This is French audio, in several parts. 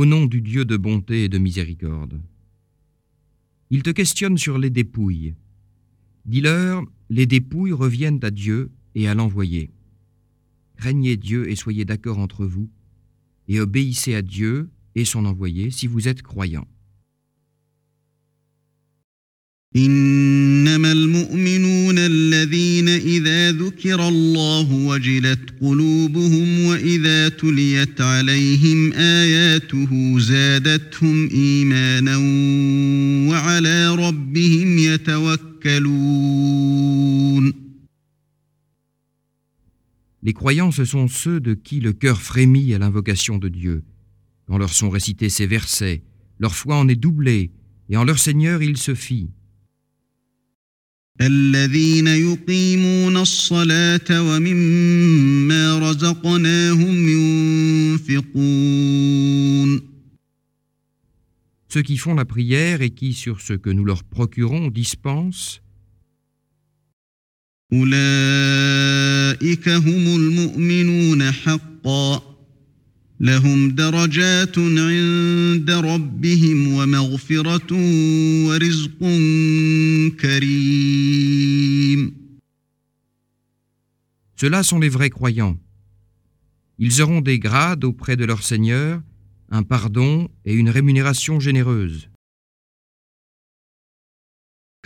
Au nom du Dieu de bonté et de miséricorde. Il te questionne sur les dépouilles. Dis-leur, les dépouilles reviennent à Dieu et à l'envoyé. Craignez Dieu et soyez d'accord entre vous, et obéissez à Dieu et son envoyé si vous êtes croyants. إنما المؤمنون الذين إذا ذكر الله وجلت قلوبهم وإذا تليت عليهم آياته زادتهم إيمانا وعلى ربهم يتوكلون Les croyants, ce sont ceux de qui le cœur frémit à l'invocation de Dieu. Quand leur sont récités ces versets, leur foi en est doublée, et en leur Seigneur ils se fient. الذين يقيمون الصلاة ومما رزقناهم ينفقون Ceux qui font la prière et qui, sur ce que nous leur procurons, dispensent, أولئك هم المؤمنون حقا لهم درجات عند ربهم ومغفرة ورزق كريم ceux-là sont les vrais croyants. Ils auront des grades auprès de leur Seigneur, un pardon et une rémunération généreuse.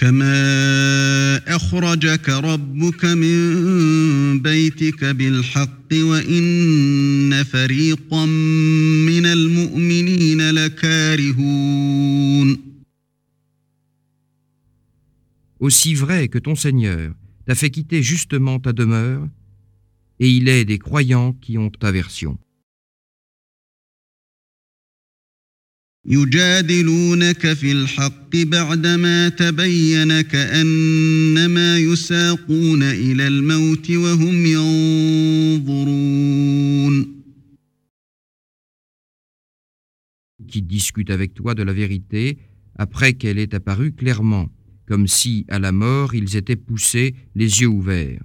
كما أخرجك ربك من بيتك بالحق وإن فريقا من المؤمنين لكارهون Aussi vrai que ton Seigneur t'a fait quitter justement ta demeure, et il est des croyants qui ont aversion. يجادلونك في الحق بعدما تبين كأنما يساقون إلى الموت وهم ينظرون qui discutent avec toi de la vérité après qu'elle est apparue clairement, comme si, à la mort, ils étaient poussés, les yeux ouverts.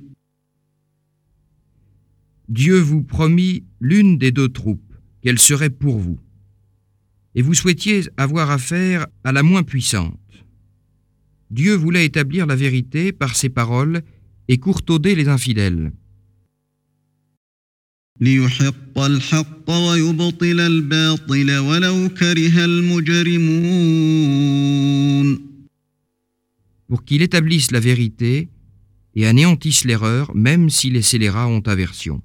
Dieu vous promit l'une des deux troupes, qu'elle serait pour vous, et vous souhaitiez avoir affaire à la moins puissante. Dieu voulait établir la vérité par ses paroles et courtauder les infidèles. Pour qu'il établisse la vérité et anéantisse l'erreur, même si les scélérats ont aversion.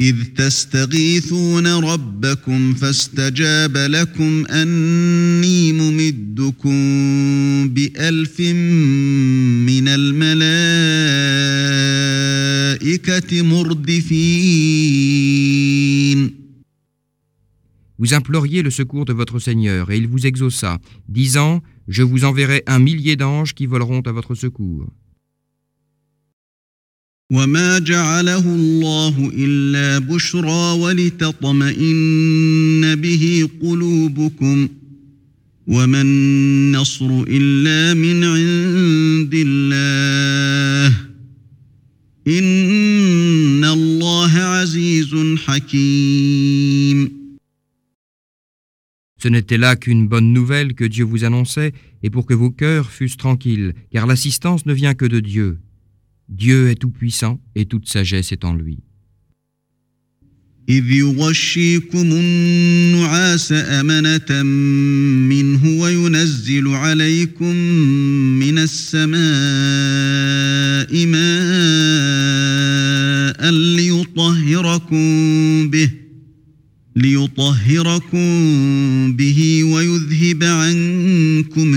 إذ تستغيثون ربكم فاستجاب لكم أني ممدكم بألف من الملائكة مردفين Vous imploriez le secours de votre Seigneur, et il vous exauça, disant Je vous enverrai un millier d'anges qui voleront à votre secours. وما جعله الله إلا بشرى ولتطمئن به قلوبكم وما النصر إلا من عند الله إن الله عزيز حكيم Ce n'était là qu'une bonne nouvelle que Dieu vous annonçait, et pour que vos cœurs fussent tranquilles, car l'assistance ne vient que de Dieu. Dieu est tout-puissant et toute sagesse est en lui. إذ يغشيكم النعاس أمنة منه وينزل عليكم من السماء ماء ليطهركم به ليطهركم به ويذهب عنكم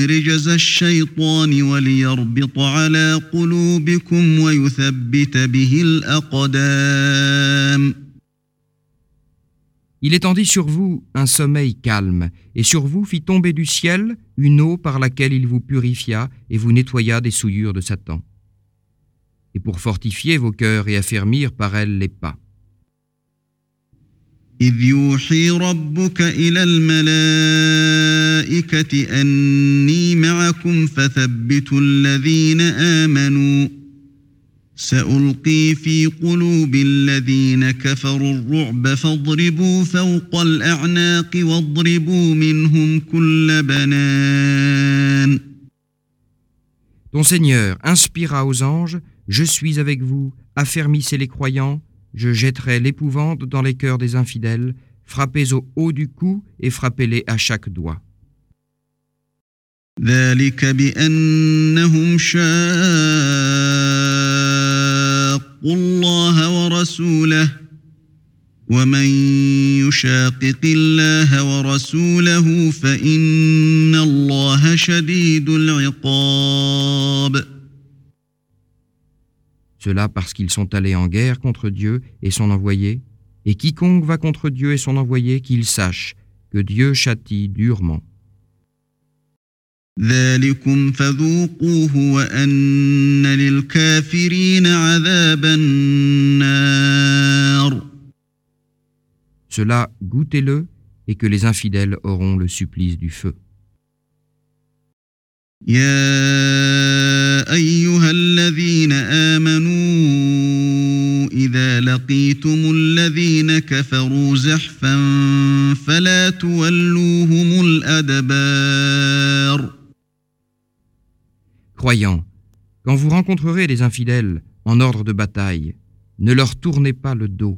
رجز الشيطان وليربط على قلوبكم ويثبت به الأقدام Il étendit sur vous un sommeil calme, et sur vous fit tomber du ciel une eau par laquelle il vous purifia et vous nettoya des souillures de Satan, et pour fortifier vos cœurs et affermir par elle les pas. إذ يوحي ربك إلى الملائكة أني معكم فثبتوا الذين آمنوا. سألقي في قلوب الذين كفروا الرعب فاضربوا فوق الأعناق واضربوا منهم كل بنان. Ton Seigneur inspira aux anges Je suis avec vous, affermissez les croyants, je jetterai l'épouvante dans les cœurs des infidèles, frappez au haut du cou et frappez-les à chaque doigt. ذلك بأنهم شاقوا الله ورسوله ومن يشاقق الله ورسوله فإن الله شديد العقاب Cela parce qu'ils sont allés en guerre contre Dieu et son envoyé. Et quiconque va contre Dieu et son envoyé, qu'il sache que Dieu châtie durement. Cela, goûtez-le, et que les infidèles auront le supplice du feu. كفروا زحفا فلا تولوهم الأدبار Croyants, quand vous rencontrerez les infidèles en ordre de bataille, ne leur tournez pas le dos.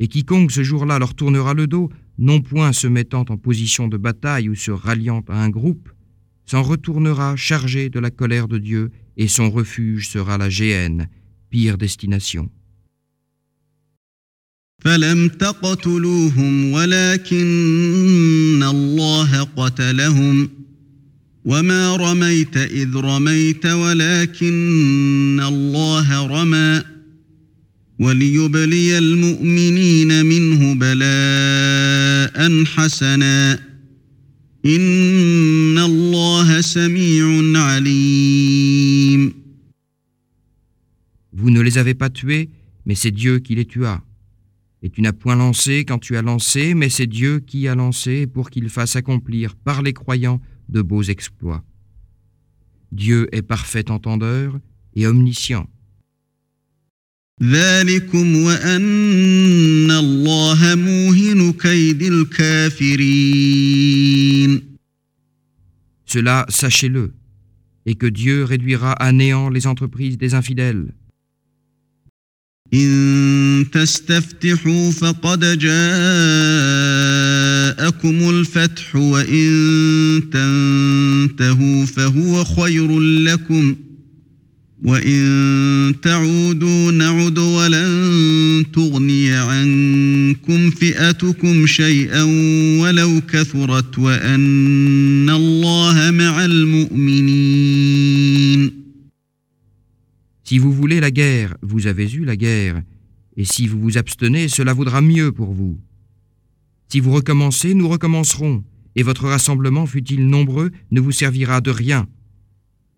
Et quiconque ce jour-là leur tournera le dos, non point se mettant en position de bataille ou se ralliant à un groupe, s'en retournera chargé de la colère de Dieu, et son refuge sera la géhenne, pire destination. فلم تقتلوهم ولكن الله قتلهم وما رميت إذ رميت ولكن الله رمى وليبلي المؤمنين منه بلاء حسنا إن الله سميع عليم Vous ne les avez pas tués, mais c'est Dieu qui les tua. Et tu n'as point lancé quand tu as lancé, mais c'est Dieu qui a lancé pour qu'il fasse accomplir par les croyants de beaux exploits. Dieu est parfait entendeur et omniscient. ذلكم وأن الله موهن كيد الكافرين Cela, sachez-le, et que Dieu réduira à néant les entreprises des infidèles. إن تستفتحوا فقد جاءكم الفتح وإن تنتهوا فهو خير لكم وإن تعودوا نعد ولن تغني عنكم فئتكم شيئا ولو كثرت وأن الله مع المؤمنين Si vous voulez la guerre, vous avez eu la guerre, et si vous vous abstenez, cela vaudra mieux pour vous. Si vous recommencez, nous recommencerons, et votre rassemblement, fût-il nombreux, ne vous servira de rien.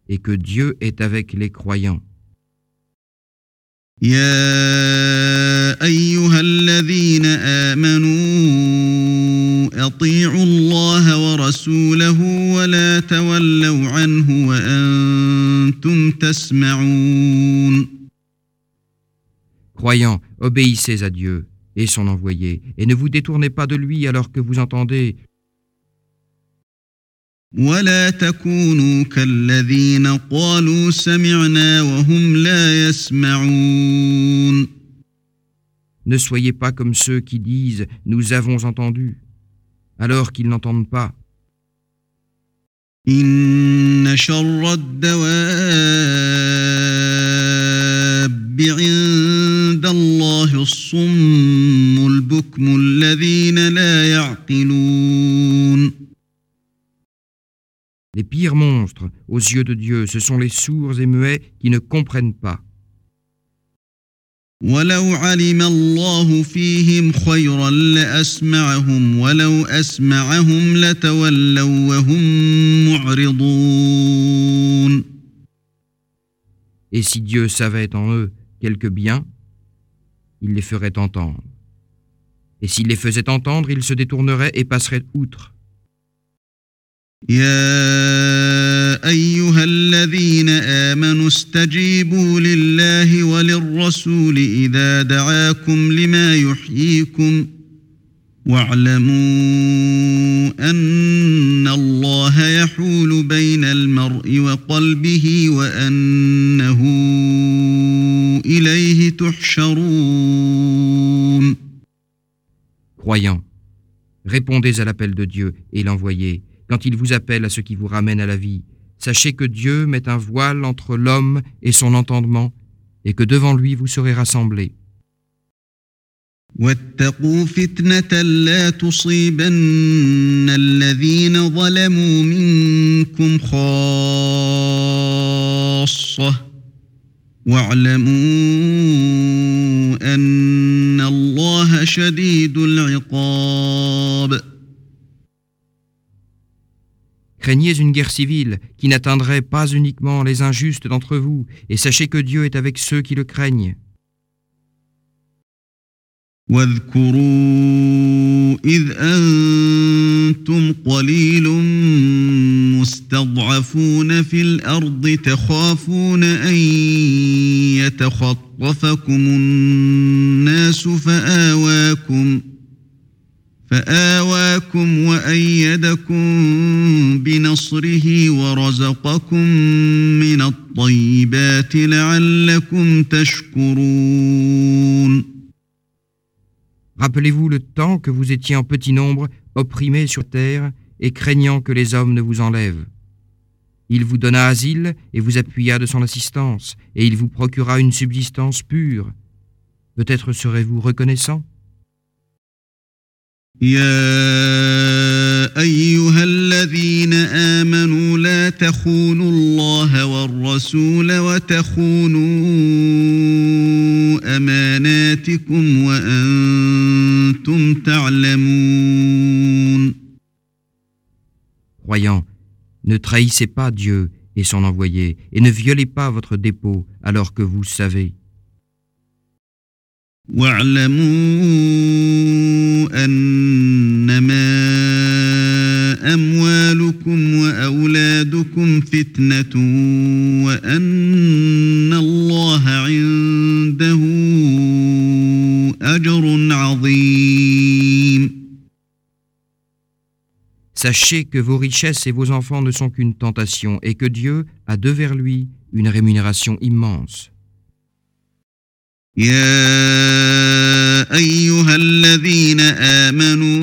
et que Dieu est avec les croyants. يا أيها الذين آمنوا أطيعوا الله ورسوله ولا تولوا عنه وأنتم تسمعون Croyants, obéissez à Dieu et son envoyé, et ne vous détournez pas de lui alors que vous entendez ولا تكونوا كالذين قالوا سمعنا وهم لا يسمعون Ne soyez pas comme ceux qui disent Nous avons entendu, alors qu'ils n'entendent pas. إن شر الدواب عند الله الصم Les pires monstres aux yeux de Dieu, ce sont les sourds et muets qui ne comprennent pas. ولو علم الله فيهم خيرا لأسمعهم ولو أسمعهم لتولوا وهم معرضون Et si Dieu savait en eux quelque bien, il les ferait entendre. Et s'il les faisait entendre, ils se détourneraient et passeraient outre. يا أيها الذين آمنوا استجيبوا لله وللرسول إذا دعاكم لما يحييكم واعلموا أن الله يحول بين المرء وقلبه وأنه إليه تحشرون Croyants, répondez à l'appel de Dieu et l'envoyez. Quand il vous appelle à ce qui vous ramène à la vie, sachez que Dieu met un voile entre l'homme et son entendement, et que devant lui vous serez rassemblés. واتقوا فتنة لا تصيبن الذين ظلموا منكم خاصة واعلموا أن الله شديد العقاب Craignez une guerre civile qui n'atteindrait pas uniquement les injustes d'entre vous, et sachez que Dieu est avec ceux qui le craignent. واذكروا إذ أنتم قليل مستضعفون في الأرض تخافون أن يتخطفكم الناس فآواكم فآواكم وأيدكم بنصره ورزقكم من الطيبات لعلكم تشكرون Rappelez-vous le temps que vous étiez en petit nombre, opprimés sur terre et craignant que les hommes ne vous enlèvent. Il vous donna asile et vous appuya de son assistance, et il vous procura une subsistance pure. Peut-être serez-vous reconnaissant يا أيها الذين آمنوا لا تخونوا الله والرسول وتخونوا أماناتكم وأنتم تعلمون Croyants, ne trahissez pas Dieu et son envoyé, et ne violez pas votre dépôt alors que vous savez. واعلموا أنما أموالكم وأولادكم فتنة وأن الله عنده أجر عظيم Sachez que vos richesses et vos enfants ne sont qu'une tentation, et que Dieu a devers lui une rémunération immense. يا أيها الذين آمنوا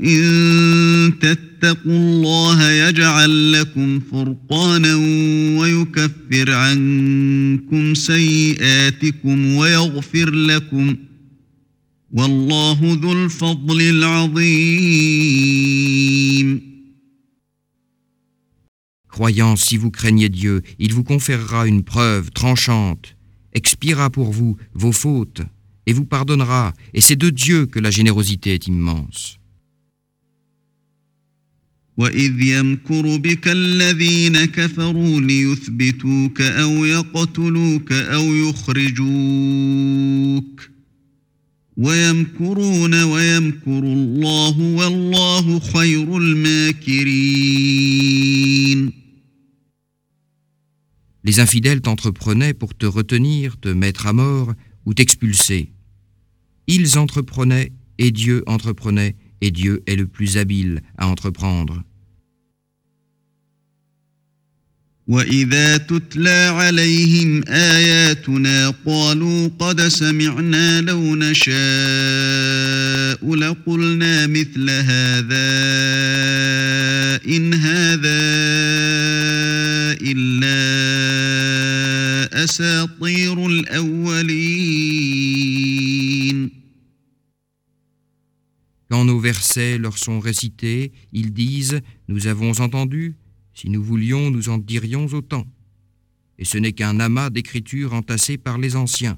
إن تتقوا الله يجعل لكم فرقانا ويكفر عنكم سيئاتكم ويغفر لكم والله ذو الفضل العظيم. Croyants, si vous craignez Dieu, il vous conférera une preuve tranchante, expiera pour vous vos fautes, et vous pardonnera, et c'est de Dieu que la générosité est immense. وإذ يمكر بك الذين كفروا ليثبتوك أو يقتلوك أو يخرجوك ويمكرون ويمكر الله والله خير الماكرين Les infidèles t'entreprenaient pour te retenir, te mettre à mort ou t'expulser. Ils entreprenaient et Dieu entreprenait et Dieu est le plus habile à entreprendre. وإذا تتلى عليهم آياتنا قالوا قد سمعنا لو نشاء لقلنا مثل هذا إن هذا أساطير الأولين Quand nos versets leur sont récités, ils disent Nous avons entendu, si nous voulions, nous en dirions autant. Et ce n'est qu'un amas d'écritures entassées par les anciens.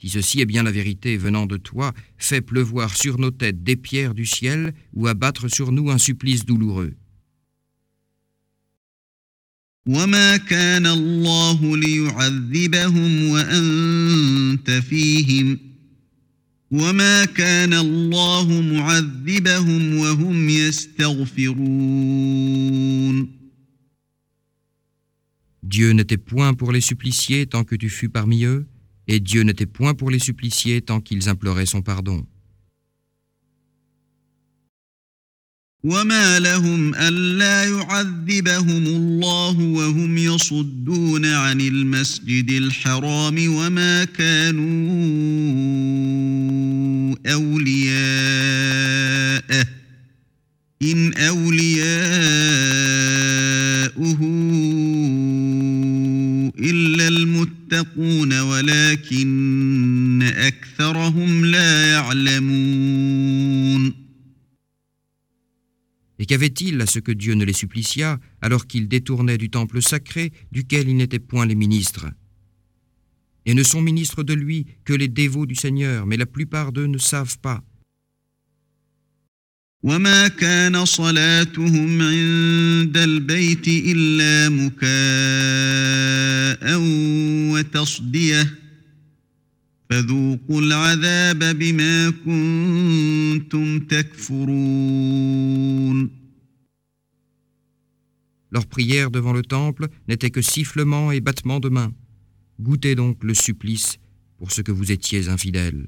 si ceci est bien la vérité venant de toi, fais pleuvoir sur nos têtes des pierres du ciel ou abattre sur nous un supplice douloureux. وما كان الله ليعذبهم وأنت فيهم وما كان الله معذبهم وهم يستغفرون Dieu n'était point pour les supplicier tant que tu fus parmi eux, et Dieu n'était point pour les supplicier tant qu'ils imploraient son pardon. وما لهم ألا يعذبهم الله وهم يصدون عن المسجد الحرام وما كانوا أولياءه إن أولياؤه المتقون ولكن أكثرهم لا يعلمون Et qu'avait-il à ce que Dieu ne les supplicia alors qu'ils détournaient du temple sacré duquel ils n'étaient point les ministres Et ne sont ministres de lui que les dévots du Seigneur, mais la plupart d'eux ne savent pas. Leur prière devant le temple n'était que sifflement et battement de mains. Goûtez donc le supplice pour ce que vous étiez infidèles.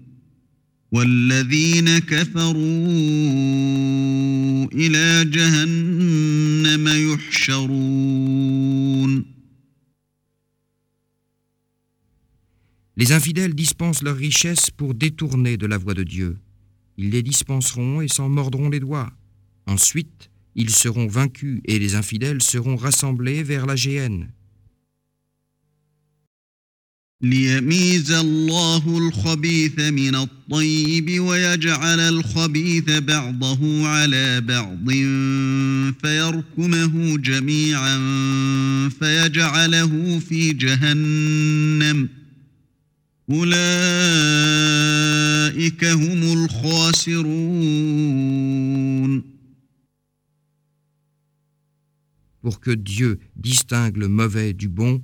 والذين كفروا إلى جهنم يحشرون Les infidèles dispensent leurs richesses pour détourner de la voie de Dieu. Ils les dispenseront et s'en mordront les doigts. Ensuite, ils seront vaincus et les infidèles seront rassemblés vers la géhenne. ليميز الله الخبيث من الطيب ويجعل الخبيث بعضه على بعض فيركمه جميعا فيجعله في جهنم. أولئك هم الخاسرون. Pour que Dieu distingue le mauvais du bon,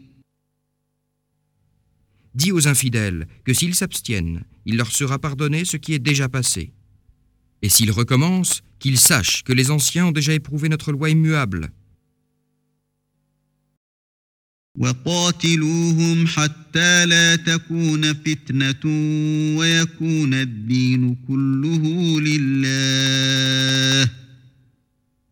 Dis aux infidèles que s'ils s'abstiennent, il leur sera pardonné ce qui est déjà passé. Et s'ils recommencent, qu'ils sachent que les anciens ont déjà éprouvé notre loi immuable. وقاتلوهم حتى لا تكون فتنة ويكون الدين كله لله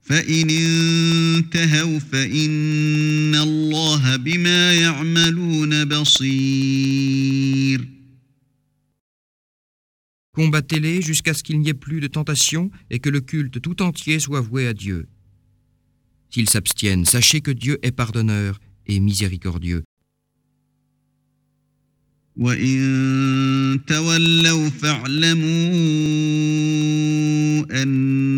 فإن انتهوا فإن الله بما يعملون بصير Combattez-les jusqu'à ce qu'il n'y ait plus de tentation et que le culte tout entier soit voué à Dieu. S'ils s'abstiennent, sachez que Dieu est pardonneur et miséricordieux. وإن تولوا فاعلموا أن الله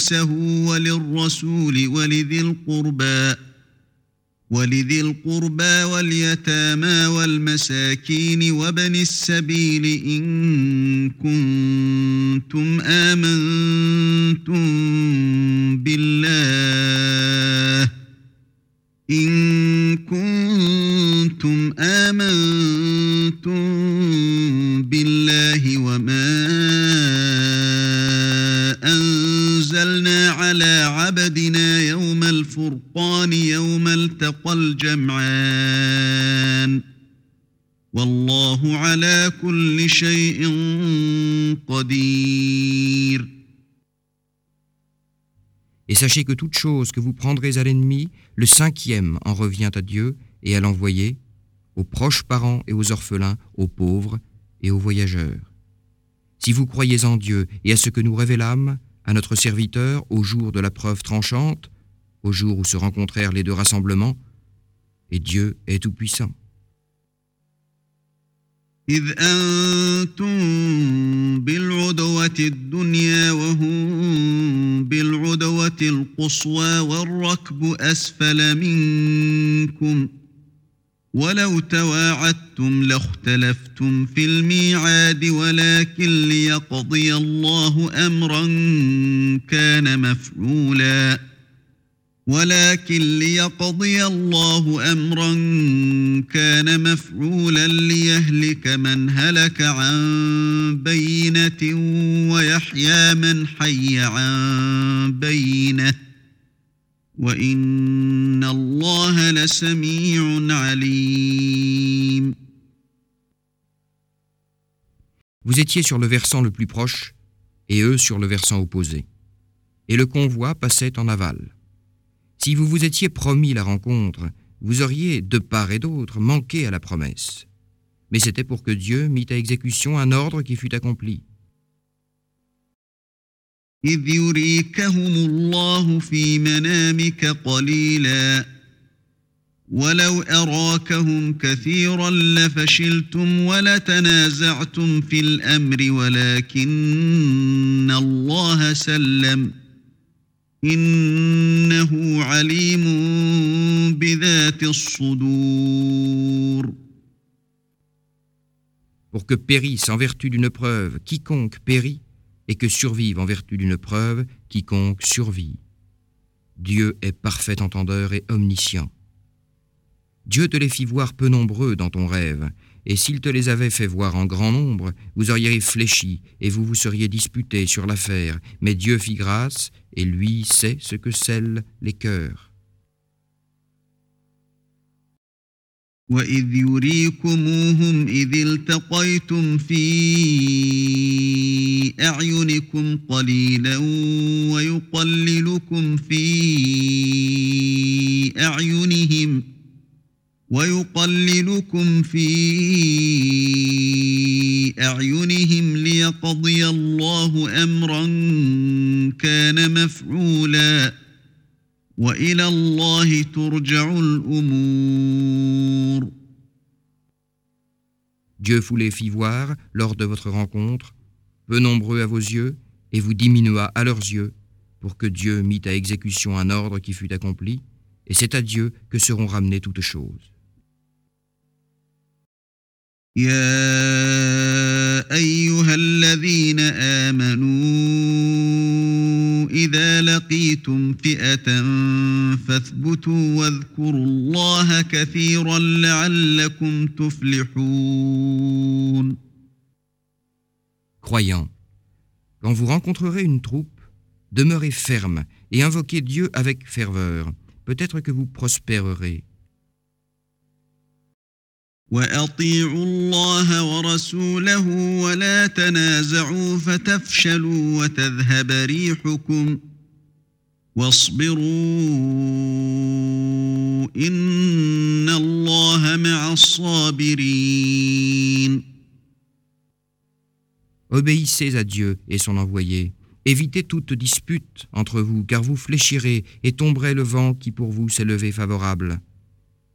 خمسه وللرسول ولذي القربى ولذي القربى واليتامى والمساكين وبن السبيل إن كنتم آمنتم بالله إن كنتم آمنتم بالله وما على عبدنا يوم الفرقان يوم التقى الجمعان والله على كل شيء قدير Et sachez que toute chose que vous prendrez à l'ennemi, le cinquième en revient à Dieu et à l'envoyé, aux proches parents et aux orphelins, aux pauvres et aux voyageurs. Si vous croyez en Dieu et à ce que nous révélâmes, à notre serviteur au jour de la preuve tranchante, au jour où se rencontrèrent les deux rassemblements, et Dieu est tout-puissant. إذ أنتم بالعدوة الدنيا وهم بالعدوة القصوى والركب أسفل منكم ولو تواعدتم لاختلفتم في الميعاد ولكن ليقضي الله أمرا كان مفعولا. ولكن ليقضي الله أمرا كان مفعولا ليهلك من هلك عن بينة ويحيى من حي عن بينة. وان الله لسميع عليم Vous étiez sur le versant le plus proche, et eux sur le versant opposé. Et le convoi passait en aval. Si vous vous étiez promis la rencontre, vous auriez, de part et d'autre, manqué à la promesse. Mais c'était pour que Dieu mit à exécution un ordre qui fut accompli. إذ يريكهم الله في منامك قليلا. ولو أراكهم كثيرا لفشلتم ولتنازعتم في الأمر ولكن الله سلم. إنه عليم بذات الصدور. Pour que périsse en vertu d'une preuve quiconque périt, et que survive en vertu d'une preuve quiconque survit. Dieu est parfait entendeur et omniscient. Dieu te les fit voir peu nombreux dans ton rêve, et s'il te les avait fait voir en grand nombre, vous auriez réfléchi et vous vous seriez disputé sur l'affaire, mais Dieu fit grâce, et lui sait ce que scellent les cœurs. وإذ يريكموهم إذ التقيتم في أعينكم قليلا ويقللكم في أعينهم ويقللكم في بأعينهم ليقضي الله أمرا كان مفعولا وإلى الله ترجع الأمور Dieu vous les fit voir lors de votre rencontre, peu nombreux à vos yeux, et vous diminua à leurs yeux, pour que Dieu mit à exécution un ordre qui fut accompli, et c'est à Dieu que seront ramenées toutes choses. يا أيها الذين آمنوا إذا لقيتم فئة فاثبتوا واذكروا الله كثيرا لعلكم تفلحون Croyants, quand vous rencontrerez une troupe, demeurez ferme et invoquez Dieu avec ferveur. Peut-être que vous prospérerez. وأطيعوا الله ورسوله ولا تنازعوا فتفشلوا وتذهب ريحكم واصبروا إن الله مع الصابرين Obéissez à Dieu et son envoyé. Évitez toute dispute entre vous, car vous fléchirez et tomberez le vent qui pour vous s'est levé favorable.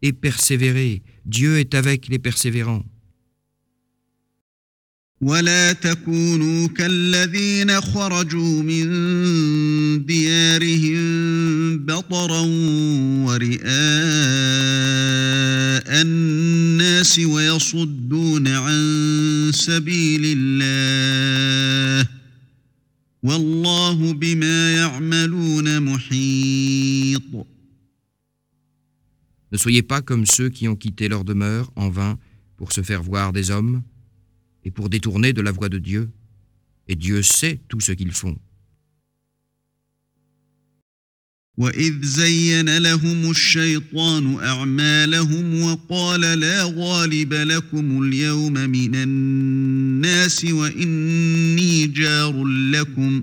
Et persévérez, Dieu est avec les persévérants. ولا تكونوا كالذين خرجوا من ديارهم بطرا ورئاء الناس ويصدون عن سبيل الله والله بما يعملون محيط. Ne soyez pas comme ceux qui ont quitté leur demeure en vain pour se faire voir des hommes. et pour détourner de la voie de Dieu. Et Dieu sait tout ce qu'ils font. وإذ زين لهم الشيطان أعمالهم وقال لا غالب لكم اليوم من الناس وإني جار لكم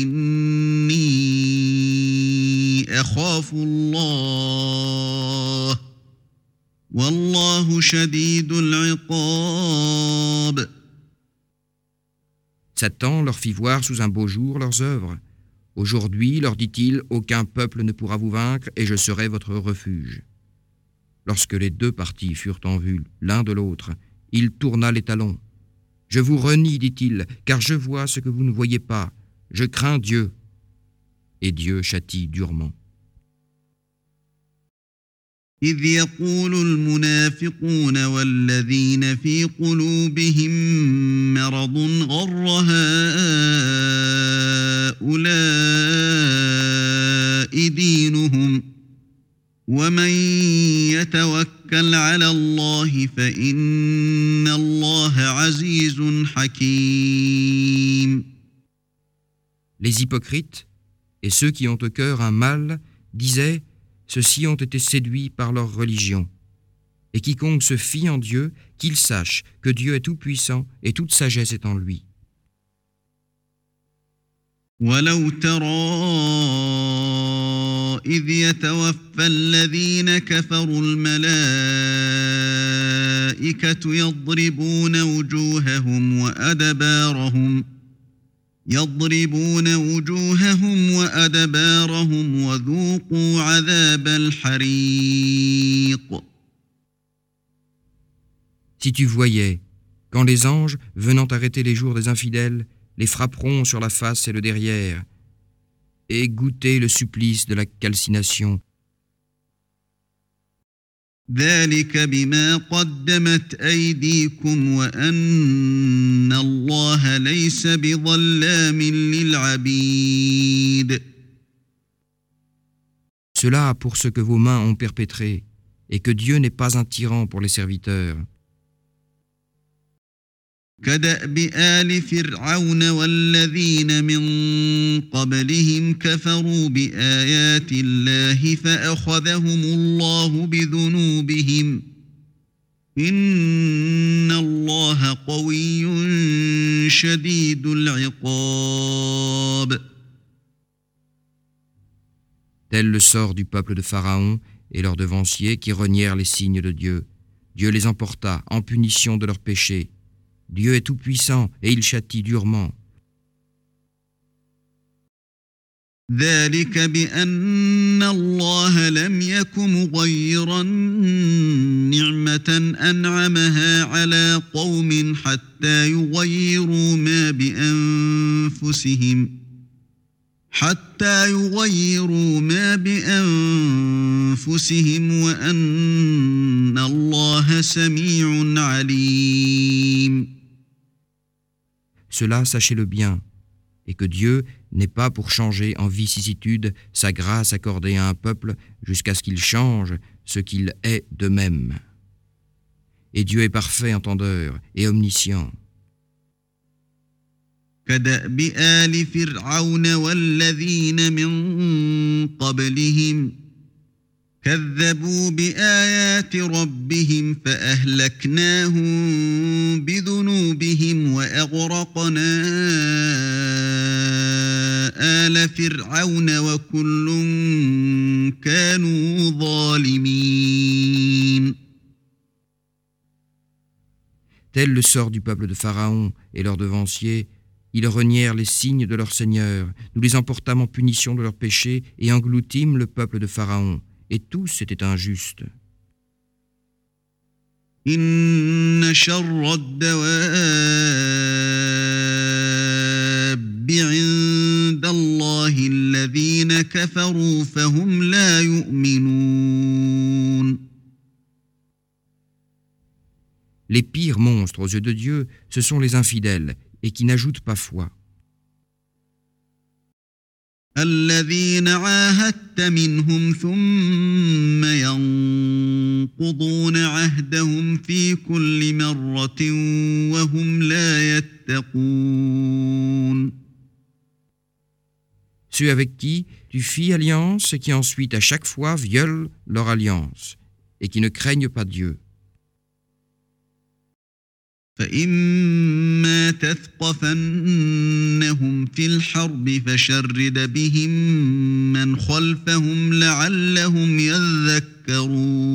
أخاف الله والله شديد العقاب Satan leur fit voir sous un beau jour leurs œuvres. Aujourd'hui, leur dit-il, aucun peuple ne pourra vous vaincre et je serai votre refuge. Lorsque les deux partis furent en vue l'un de l'autre, il tourna les talons. Je vous renie, dit-il, car je vois ce que vous ne voyez pas. Je crains Dieu. Et Dieu châtie durement. إذ يقول المنافقون والذين في قلوبهم مرض غر هؤلاء دينهم ومن يتوكل على الله فإن الله عزيز حكيم. Les hypocrites et ceux qui ont au cœur un mal disaient Ceux-ci ont été séduits par leur religion. Et quiconque se fie en Dieu, qu'il sache que Dieu est tout-puissant et toute sagesse est en lui. ولو ترى إذ يتوفى الذين كفروا الملائكة يضربون وجوههم وأدبارهم يضربون وجوههم وأدبارهم وذوقوا عذاب الحريق Si tu voyais, quand les anges, venant arrêter les jours des infidèles, les frapperont sur la face et le derrière, et goûter le supplice de la calcination. ذلك بما قدمت أيديكم وأن الله ليس بظلام للعبيد Cela pour ce que vos mains ont perpétré, et que Dieu n'est pas un tyran pour les serviteurs. كداب ال فرعون والذين من قبلهم كفروا بايات الله فاخذهم الله بذنوبهم ان الله قوي شديد العقاب Tel le sort du peuple de Pharaon et leurs devanciers qui renièrent les signes de Dieu. Dieu les emporta en punition de leurs péchés. Dieu est tout-puissant et il châtie durement. ذلك بأن الله لم يك مغيرا نعمة أنعمها على قوم حتى يغيروا ما بأنفسهم حتى يغيروا ما بأنفسهم وأن الله سميع عليم Cela, sachez-le bien, et que Dieu n'est pas pour changer en vicissitude sa grâce accordée à un peuple jusqu'à ce qu'il change ce qu'il est de même. Et Dieu est parfait entendeur et omniscient. كذبوا بآيات ربهم فأهلكناهم بذنوبهم وأغرقنا آل فرعون وكل كانوا ظالمين Tel le sort du peuple de Pharaon et leurs devanciers, ils renièrent les signes de leur Seigneur. Nous les emportâmes en punition de leurs péchés et engloutîmes le peuple de Pharaon. et tous étaient injustes. Les pires monstres aux yeux de Dieu, ce sont les infidèles et qui n'ajoutent pas foi. الذين عاهدت منهم ثم ينقضون عهدهم في كل مرة وهم لا يتقون Ceux avec qui tu fis alliance et qui ensuite à chaque fois violent leur alliance et qui ne craignent pas Dieu. فإما تثقفنهم في الحرب فشرد بهم من خلفهم لعلهم يذكرون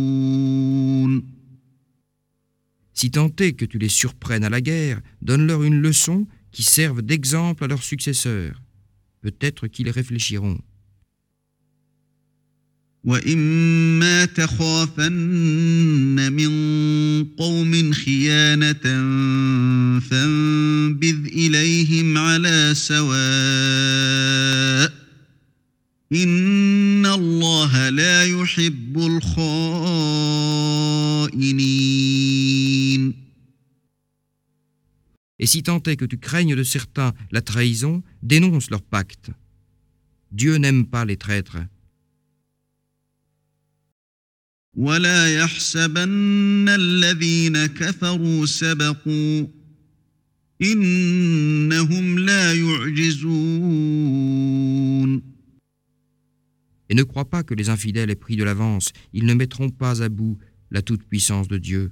Si tant est que tu les surprennes à la guerre, donne-leur une leçon qui serve d'exemple à leurs successeurs. Peut-être qu'ils réfléchiront. واما تخافن من قوم خيانه فانبذ اليهم على سواء ان الله لا يحب الخائنين Et si tant est que tu craignes de certains la trahison, dénonce leur pacte. Dieu n'aime pas les traîtres. ولا يحسبن الذين كفروا سبقوا إنهم لا يعجزون Et ne crois pas que les infidèles aient pris de l'avance, ils ne mettront pas à bout la toute-puissance de Dieu.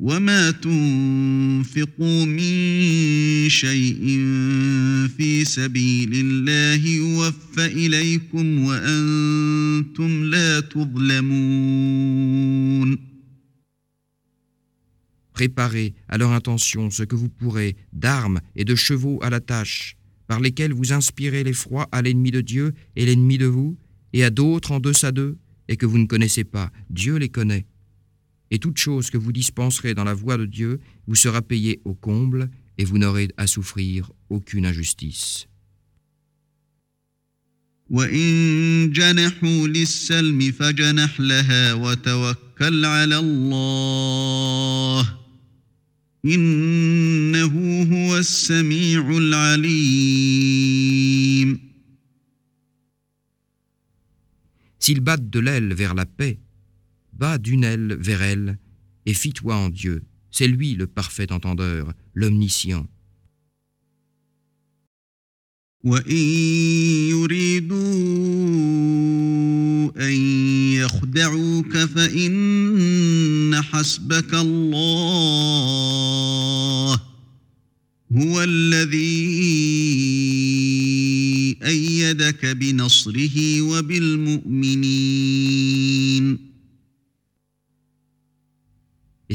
وما تنفقوا من شيء في سبيل الله يوفى إليكم وأنتم لا تظلمون Préparez à leur intention ce que vous pourrez d'armes et de chevaux à la tâche, par lesquels vous inspirez l'effroi à l'ennemi de Dieu et l'ennemi de vous, et à d'autres en deçà d'eux, et que vous ne connaissez pas. Dieu les connaît. et toute chose que vous dispenserez dans la voie de Dieu vous sera payée au comble, et vous n'aurez à souffrir aucune injustice. S'ils battent de l'aile vers la paix, bas d'une aile vers elle, et fis-toi en Dieu. C'est lui le parfait entendeur, l'omniscient. Et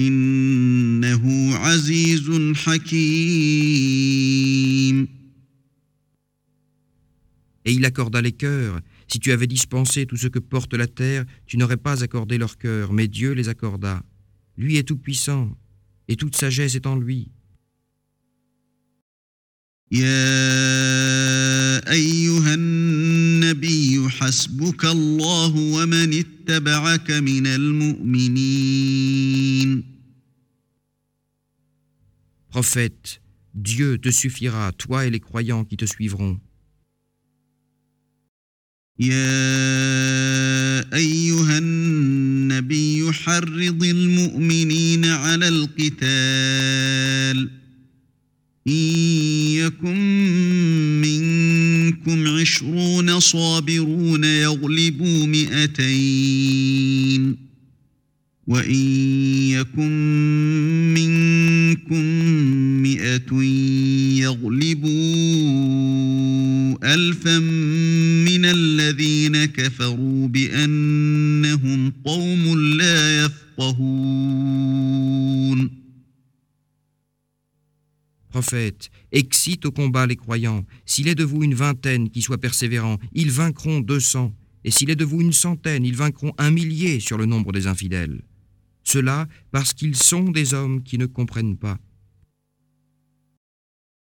إنه عزيز حكيم Et il accorda les cœurs. Si tu avais dispensé tout ce que porte la terre, tu n'aurais pas accordé leurs cœurs, mais Dieu les accorda. Lui est tout-puissant, et toute sagesse est en lui. يا أيها النبي حسبك الله ومن اتبعك من المؤمنين Prophète, Dieu te suffira, toi et les croyants qui te suivront. يا أيها النبي حرض المؤمنين على القتال إن يكن منكم عشرون صابرون يغلبوا مئتين وإن يكن ألفا من الذين كفروا بأنهم قوم لا يفقهون Prophète, excite au combat les croyants. S'il est de vous une vingtaine qui soient persévérants, ils vaincront deux cents. Et s'il est de vous une centaine, ils vaincront un millier sur le nombre des infidèles. Cela parce qu'ils sont des hommes qui ne comprennent pas.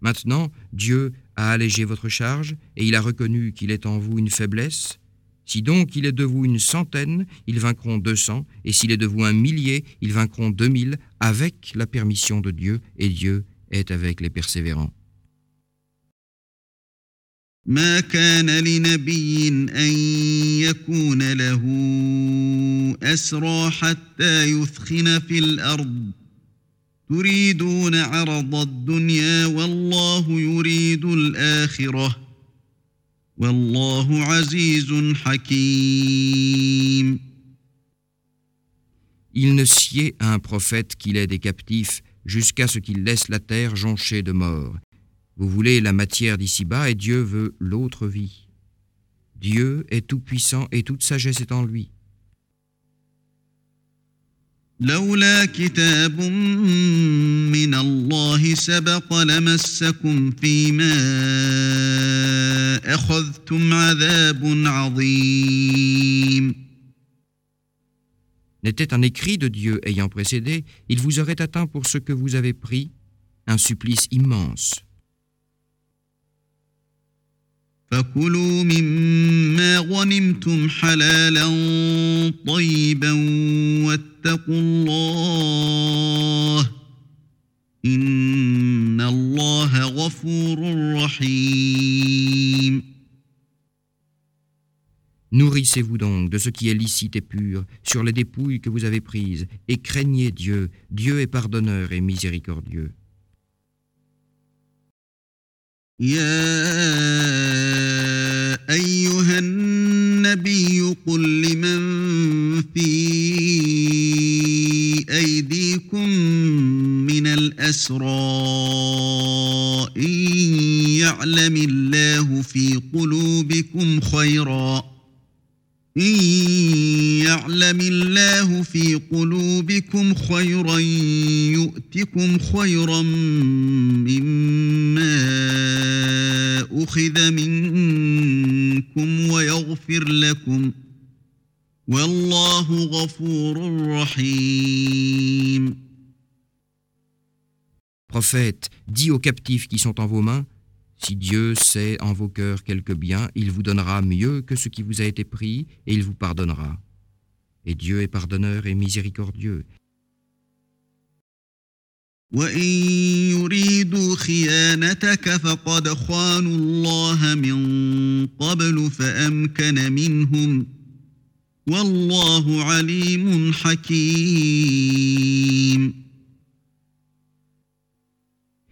Maintenant, Dieu a allégé votre charge et il a reconnu qu'il est en vous une faiblesse. Si donc il est de vous une centaine, ils vaincront deux cents, et s'il est de vous un millier, ils vaincront deux mille, avec la permission de Dieu, et Dieu est avec les persévérants. ما كان لنبي أن يكون له أسرى حتى يثخن في الأرض. تريدون عرض الدنيا والله يريد الآخرة. والله عزيز حكيم. Il ne sied à un prophète qu'il ait des captifs jusqu'à ce qu'il laisse la terre jonchée de morts. Vous voulez la matière d'ici-bas et Dieu veut l'autre vie. Dieu est tout-puissant et toute sagesse est en lui. لولا كتاب من الله سبق لمسكم فيما أخذتم عذاب عظيم N'était un écrit de Dieu ayant précédé, il vous aurait atteint pour ce que vous avez pris, un supplice immense. فكلوا مما غنمتم حلالا طيبا واتقوا الله إن الله غفور رحيم Nourrissez-vous donc de ce qui est licite et pur sur les dépouilles que vous avez prises, et craignez Dieu. Dieu est pardonneur et miséricordieux. يا أيها النبي قل لمن في أيديكم من الأسرى إن يعلم الله في قلوبكم خيراً إن يعلم الله في قلوبكم خيرا يؤتكم خيرا مما أخذ منكم ويغفر لكم والله غفور رحيم. Prophète, dis aux captifs qui sont en vos mains, Si Dieu sait en vos cœurs quelque bien, il vous donnera mieux que ce qui vous a été pris, et il vous pardonnera. Et Dieu est pardonneur et miséricordieux.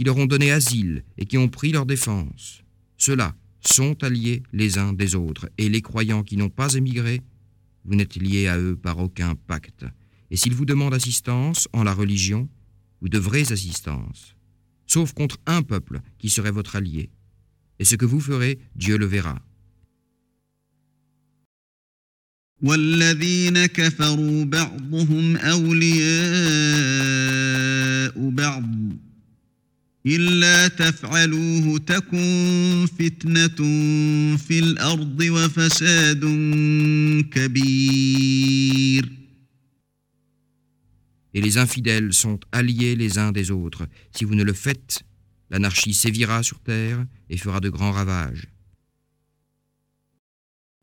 qui leur ont donné asile et qui ont pris leur défense. Ceux-là sont alliés les uns des autres, et les croyants qui n'ont pas émigré, vous n'êtes liés à eux par aucun pacte. Et s'ils vous demandent assistance en la religion, vous devrez assistance, sauf contre un peuple qui serait votre allié. Et ce que vous ferez, Dieu le verra. Et les infidèles sont alliés les uns des autres. Si vous ne le faites, l'anarchie sévira sur terre et fera de grands ravages.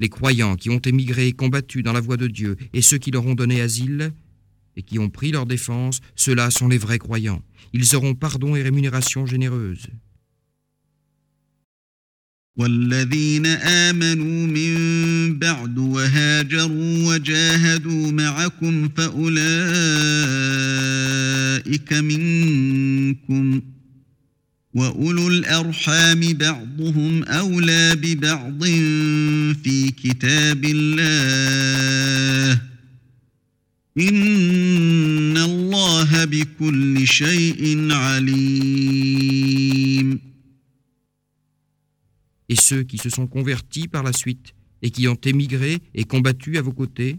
Les croyants qui ont émigré et combattu dans la voie de Dieu, et ceux qui leur ont donné asile, et qui ont pris leur défense, ceux-là sont les vrais croyants. Ils auront pardon et rémunération généreuse. وأولو الأرحام بعضهم أولى ببعض في كتاب الله إن الله بكل شيء عليم et ceux qui se sont convertis par la suite et qui ont émigré et combattu à vos côtés,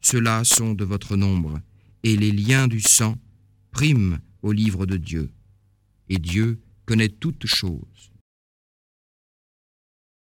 ceux-là sont de votre nombre, et les liens du sang priment au livre de Dieu. Et Dieu connaît toutes choses.